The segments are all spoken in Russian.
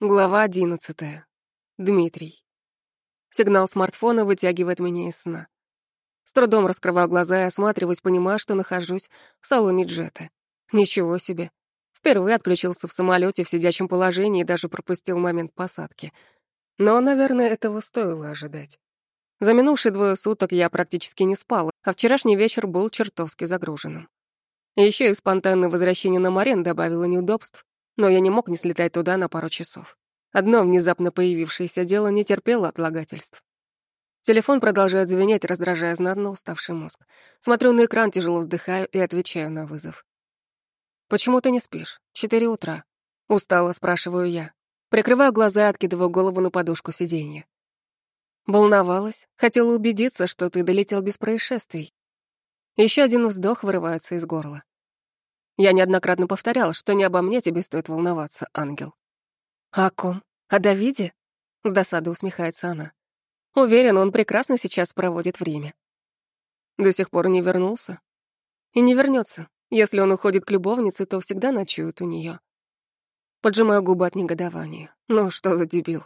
Глава одиннадцатая. Дмитрий. Сигнал смартфона вытягивает меня из сна. С трудом раскрываю глаза и осматриваюсь, понимая, что нахожусь в салоне джета. Ничего себе. Впервые отключился в самолете в сидячем положении и даже пропустил момент посадки. Но, наверное, этого стоило ожидать. За минувшие двое суток я практически не спал, а вчерашний вечер был чертовски загруженным. Еще и спонтанное возвращение на Марен добавило неудобств, но я не мог не слетать туда на пару часов. Одно внезапно появившееся дело не терпело отлагательств. Телефон продолжает звенеть, раздражая знатно уставший мозг. Смотрю на экран, тяжело вздыхаю и отвечаю на вызов. «Почему ты не спишь? Четыре утра». Устало, спрашиваю я. Прикрываю глаза и откидываю голову на подушку сиденья. Волновалась, хотела убедиться, что ты долетел без происшествий. Еще один вздох вырывается из горла. Я неоднократно повторял, что не обо мне тебе стоит волноваться, ангел. А о ком? О Давиде? С досадой усмехается она. Уверен, он прекрасно сейчас проводит время. До сих пор не вернулся. И не вернется. Если он уходит к любовнице, то всегда ночует у нее. Поджимаю губы от негодования. Ну, что за дебил.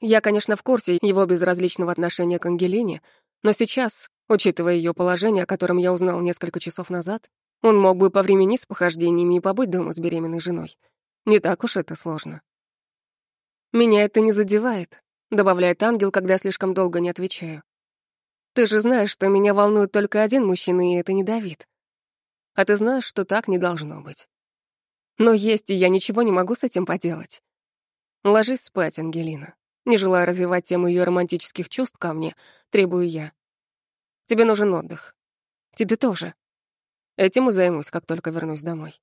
Я, конечно, в курсе его безразличного отношения к Ангелине, но сейчас, учитывая ее положение, о котором я узнал несколько часов назад, он мог бы повременить с похождениями и побыть дома с беременной женой. Не так уж это сложно. «Меня это не задевает», — добавляет ангел, когда слишком долго не отвечаю. «Ты же знаешь, что меня волнует только один мужчина, и это не Давид. А ты знаешь, что так не должно быть. Но есть, и я ничего не могу с этим поделать. Ложись спать, Ангелина. Не желая развивать тему ее романтических чувств ко мне, требую я. Тебе нужен отдых. Тебе тоже. Этим и займусь, как только вернусь домой.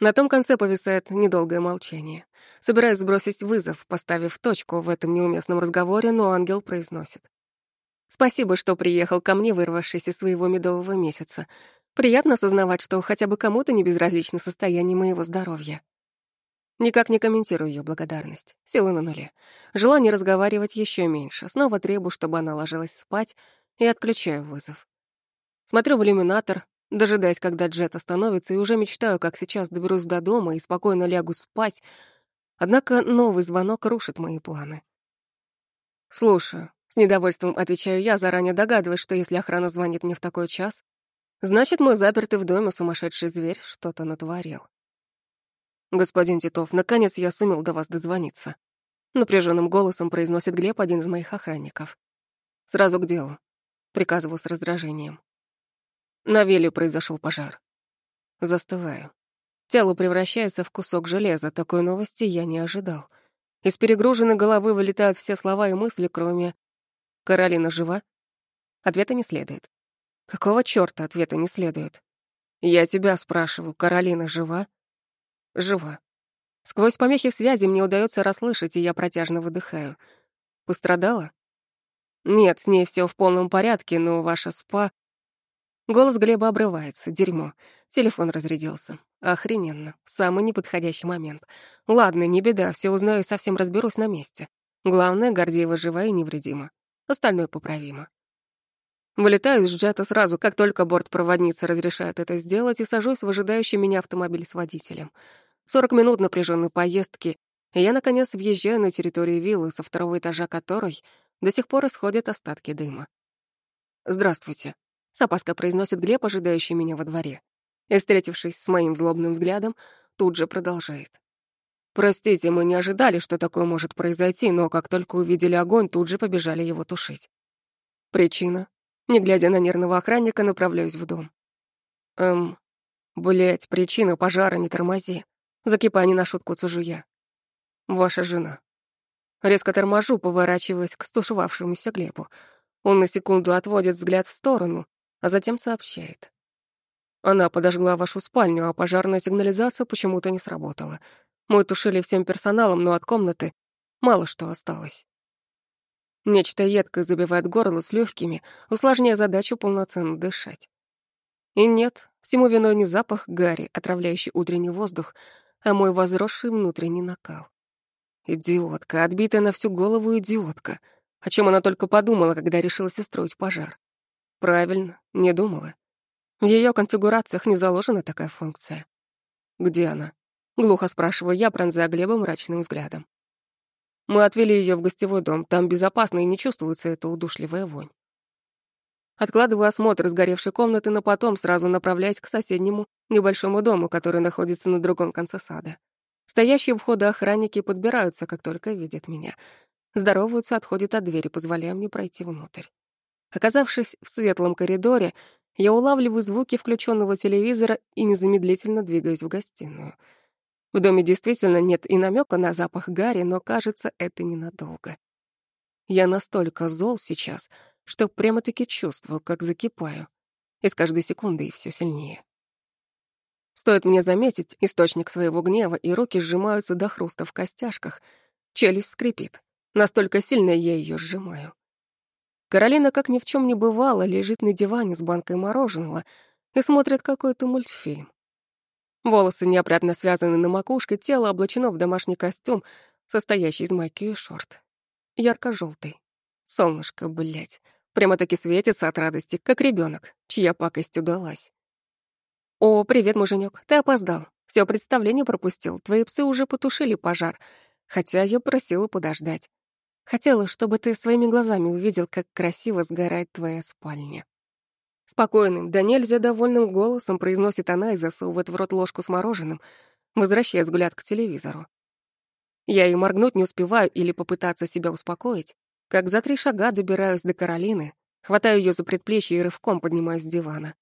На том конце повисает недолгое молчание. Собираюсь сбросить вызов, поставив точку в этом неуместном разговоре, но ангел произносит. «Спасибо, что приехал ко мне, вырвавшись из своего медового месяца. Приятно осознавать, что хотя бы кому-то не безразлично состояние моего здоровья». Никак не комментирую ее благодарность. Силы на нуле. Желание разговаривать еще меньше. Снова требую, чтобы она ложилась спать, и отключаю вызов. Смотрю в иллюминатор, дожидаясь, когда джет остановится, и уже мечтаю, как сейчас доберусь до дома и спокойно лягу спать. Однако новый звонок рушит мои планы. «Слушаю», — с недовольством отвечаю я, заранее догадываясь, что если охрана звонит мне в такой час, значит, мой запертый в доме сумасшедший зверь что-то натворил. «Господин Титов, наконец я сумел до вас дозвониться», — напряженным голосом произносит Глеб, один из моих охранников. «Сразу к делу», — приказываю с раздражением. На веле произошел пожар. Застываю. Тело превращается в кусок железа. Такой новости я не ожидал. Из перегруженной головы вылетают все слова и мысли, кроме «Каролина жива?» Ответа не следует. Какого чёрта ответа не следует? Я тебя спрашиваю, Каролина жива? Жива. Сквозь помехи связи мне удается расслышать, и я протяжно выдыхаю. Пострадала? Нет, с ней все в полном порядке, но ваша спа... Голос Глеба обрывается. Дерьмо. Телефон разрядился. Охрененно. Самый неподходящий момент. Ладно, не беда, все узнаю и совсем разберусь на месте. Главное, Гордеева жива и невредима. Остальное поправимо. Вылетаю из джета сразу, как только бортпроводница разрешает это сделать, и сажусь в ожидающий меня автомобиль с водителем. 40 минут напряженной поездки, и я, наконец, въезжаю на территорию виллы, со второго этажа которой до сих пор исходят остатки дыма. «Здравствуйте», с опаской произносит Глеб, ожидающий меня во дворе. И, встретившись с моим злобным взглядом, тут же продолжает. «Простите, мы не ожидали, что такое может произойти, но как только увидели огонь, тут же побежали его тушить. Причина? Не глядя на нервного охранника, направляюсь в дом. Эм, блять, причина пожара, не тормози. Закипая не на шутку цужу я. Ваша жена. Резко торможу, поворачиваясь к стушевавшемуся Глебу. Он на секунду отводит взгляд в сторону, а затем сообщает. Она подожгла вашу спальню, а пожарная сигнализация почему-то не сработала. Мы тушили всем персоналом, но от комнаты мало что осталось. Нечто едкое забивает горло с легкими, усложняя задачу полноценно дышать. И нет, всему виной не запах гари, отравляющий утренний воздух, а мой возросший внутренний накал. Идиотка, отбитая на всю голову идиотка. О чем она только подумала, когда решилась устроить пожар. Правильно, не думала. В ее конфигурациях не заложена такая функция. Где она? Глухо спрашиваю я, пронзая Глеба мрачным взглядом. Мы отвели ее в гостевой дом, там безопасно и не чувствуется эта удушливая вонь. Откладываю осмотр сгоревшей комнаты, но потом сразу направляюсь к соседнему небольшому дому, который находится на другом конце сада. Стоящие у входа охранники подбираются, как только видят меня. Здороваются, отходят от двери, позволяя мне пройти внутрь. Оказавшись в светлом коридоре, я улавливаю звуки включенного телевизора и незамедлительно двигаюсь в гостиную. В доме действительно нет и намека на запах гари, но, кажется, это ненадолго. Я настолько зол сейчас, что прямо-таки чувствую, как закипаю. И с каждой секундой все сильнее. Стоит мне заметить источник своего гнева, и руки сжимаются до хруста в костяшках. Челюсть скрипит. Настолько сильно я ее сжимаю. Каролина, как ни в чем не бывало, лежит на диване с банкой мороженого и смотрит какой-то мультфильм. Волосы неопрятно связаны на макушке, тело облачено в домашний костюм, состоящий из майки и шорт. ярко желтый Солнышко, блядь. Прямо-таки светится от радости, как ребенок, чья пакость удалась. «О, привет, муженек, ты опоздал. Все представление пропустил. Твои псы уже потушили пожар. Хотя я просила подождать. Хотела, чтобы ты своими глазами увидел, как красиво сгорает твоя спальня». Спокойным, да нельзя довольным голосом произносит она и засовывает в рот ложку с мороженым, возвращая взгляд к телевизору. Я и моргнуть не успеваю или попытаться себя успокоить, как за три шага добираюсь до Каролины, хватаю ее за предплечье и рывком поднимаюсь с дивана.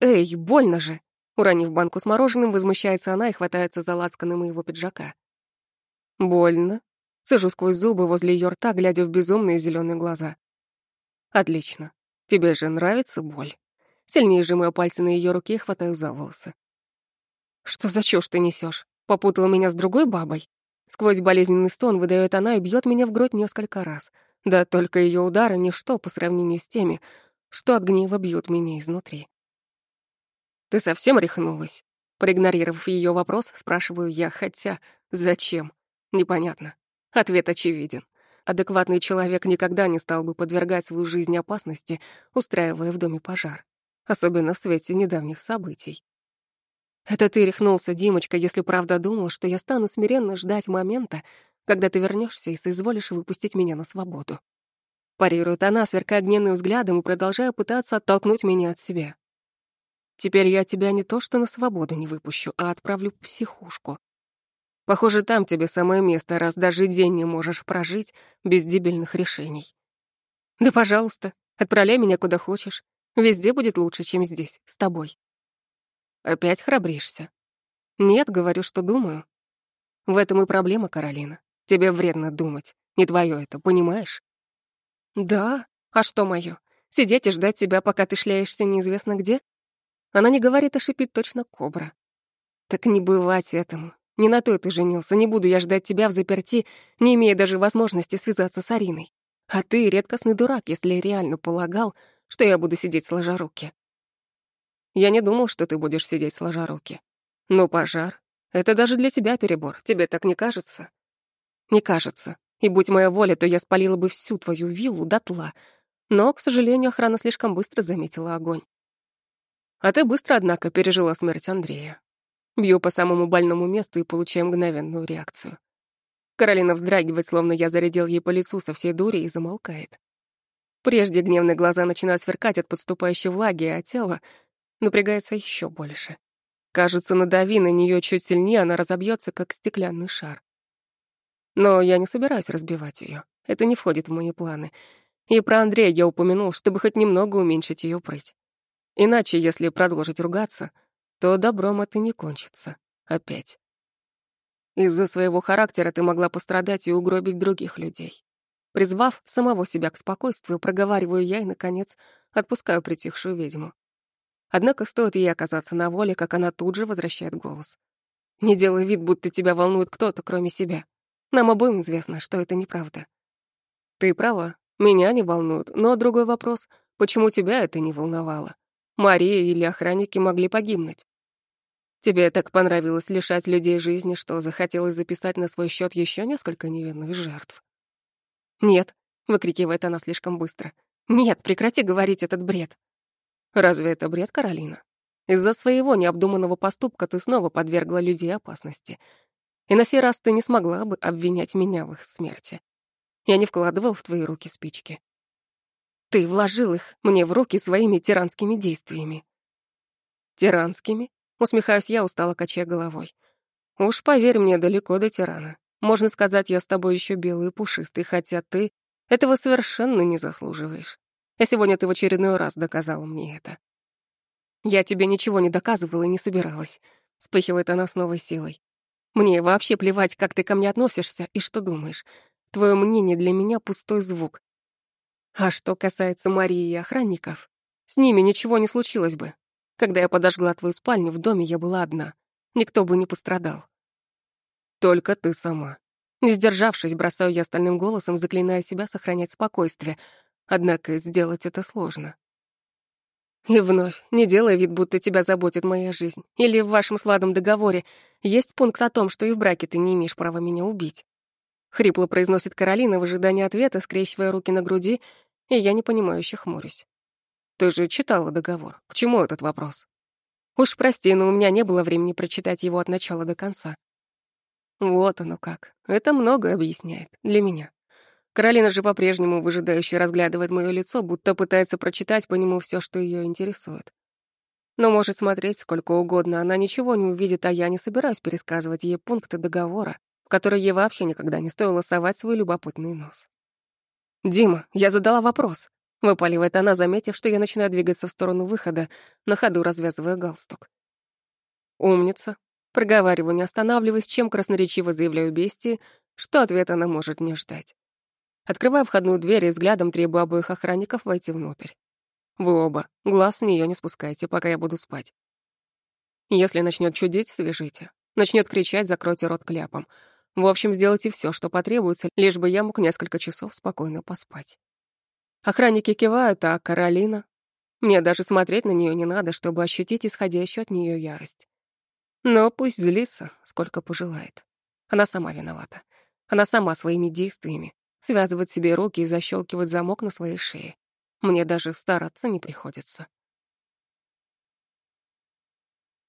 «Эй, больно же!» Уронив банку с мороженым, возмущается она и хватается за лацканы моего пиджака. «Больно?» Сажу сквозь зубы возле ее рта, глядя в безумные зеленые глаза. «Отлично. Тебе же нравится боль?» Сильнее сжимаю пальцы на ее руке и хватаю за волосы. «Что за чушь ты несешь? Попутала меня с другой бабой?» Сквозь болезненный стон выдает она и бьет меня в грудь несколько раз. Да только ее удары — ничто по сравнению с теми, что от гнева бьют меня изнутри. «Ты совсем рехнулась?» Проигнорировав ее вопрос, спрашиваю я, хотя зачем? Непонятно. Ответ очевиден. Адекватный человек никогда не стал бы подвергать свою жизнь опасности, устраивая в доме пожар. Особенно в свете недавних событий. Это ты рехнулся, Димочка, если правда думал, что я стану смиренно ждать момента, когда ты вернешься и соизволишь выпустить меня на свободу. Парирует она, сверкая гневным взглядом и продолжая пытаться оттолкнуть меня от себя. Теперь я тебя не то что на свободу не выпущу, а отправлю в психушку. Похоже, там тебе самое место, раз даже день не можешь прожить без дебильных решений. Да, пожалуйста, отправляй меня куда хочешь. Везде будет лучше, чем здесь, с тобой. Опять храбришься? Нет, говорю, что думаю. В этом и проблема, Каролина. Тебе вредно думать. Не твое это, понимаешь? Да, а что моё? Сидеть и ждать тебя, пока ты шляешься неизвестно где? Она не говорит, а шипит точно кобра. Так не бывать этому. Не на то ты женился, не буду я ждать тебя в заперти, не имея даже возможности связаться с Ариной. А ты редкостный дурак, если реально полагал, что я буду сидеть сложа руки. Я не думал, что ты будешь сидеть сложа руки. Но пожар — это даже для тебя перебор, тебе так не кажется? Не кажется. И будь моя воля, то я спалила бы всю твою виллу дотла. Но, к сожалению, охрана слишком быстро заметила огонь. А ты быстро, однако, пережила смерть Андрея. Бью по самому больному месту и получаю мгновенную реакцию. Каролина вздрагивает, словно я зарядил ей по лицу со всей дури и замолкает. Прежде гневные глаза начинают сверкать от подступающей влаги, а тело напрягается еще больше. Кажется, надави на нее чуть сильнее, она разобьется, как стеклянный шар. Но я не собираюсь разбивать ее. Это не входит в мои планы. И про Андрея я упомянул, чтобы хоть немного уменьшить ее прыть. Иначе, если продолжить ругаться, то добром это не кончится. Опять. Из-за своего характера ты могла пострадать и угробить других людей. Призвав самого себя к спокойствию, проговариваю я и, наконец, отпускаю притихшую ведьму. Однако стоит ей оказаться на воле, как она тут же возвращает голос. «Не делай вид, будто тебя волнует кто-то, кроме себя. Нам обоим известно, что это неправда». «Ты права, меня не волнует, но другой вопрос, почему тебя это не волновало? Мария или охранники могли погибнуть. Тебе так понравилось лишать людей жизни, что захотелось записать на свой счет еще несколько невинных жертв. «Нет», — выкрикивает она слишком быстро. «Нет, прекрати говорить этот бред». «Разве это бред, Каролина? Из-за своего необдуманного поступка ты снова подвергла людей опасности. И на сей раз ты не смогла бы обвинять меня в их смерти. Я не вкладывал в твои руки спички. Ты вложил их мне в руки своими тиранскими действиями. Тиранскими? Усмехаюсь я, устало качая головой. Уж поверь мне, далеко до тирана. Можно сказать, я с тобой еще белый и пушистый, хотя ты этого совершенно не заслуживаешь. А сегодня ты в очередной раз доказала мне это. Я тебе ничего не доказывала и не собиралась. Вспыхивает она с новой силой. Мне вообще плевать, как ты ко мне относишься и что думаешь. Твое мнение для меня пустой звук. А что касается Марии и охранников, с ними ничего не случилось бы. Когда я подожгла твою спальню, в доме я была одна. Никто бы не пострадал. Только ты сама. Не сдержавшись, бросаю я стальным голосом, заклиная себя сохранять спокойствие. Однако сделать это сложно. И вновь, не делай вид, будто тебя заботит моя жизнь. Или в вашем сладом договоре есть пункт о том, что и в браке ты не имеешь права меня убить. Хрипло произносит Каролина в ожидании ответа, скрещивая руки на груди, и я непонимающе хмурюсь. Ты же читала договор. К чему этот вопрос? Уж прости, но у меня не было времени прочитать его от начала до конца. Вот оно как. Это многое объясняет. Для меня. Каролина же по-прежнему выжидающе разглядывает моё лицо, будто пытается прочитать по нему всё, что её интересует. Но может смотреть сколько угодно, она ничего не увидит, а я не собираюсь пересказывать ей пункты договора, в которые ей вообще никогда не стоило совать свой любопытный нос. «Дима, я задала вопрос», — выпаливает она, заметив, что я начинаю двигаться в сторону выхода, на ходу развязывая галстук. «Умница», — проговариваю, не останавливаясь, чем красноречиво заявляю бестии, что ответа она может не ждать. Открываю входную дверь и взглядом требую обоих охранников войти внутрь. Вы оба, глаз с неё не спускайте, пока я буду спать. Если начнёт чудить, свяжите. Начнёт кричать, закройте рот кляпом. В общем, сделайте всё, что потребуется, лишь бы я мог несколько часов спокойно поспать. Охранники кивают, а Каролина... Мне даже смотреть на неё не надо, чтобы ощутить исходящую от неё ярость. Но пусть злится, сколько пожелает. Она сама виновата. Она сама своими действиями связывать себе руки и защелкивать замок на своей шее. Мне даже стараться не приходится.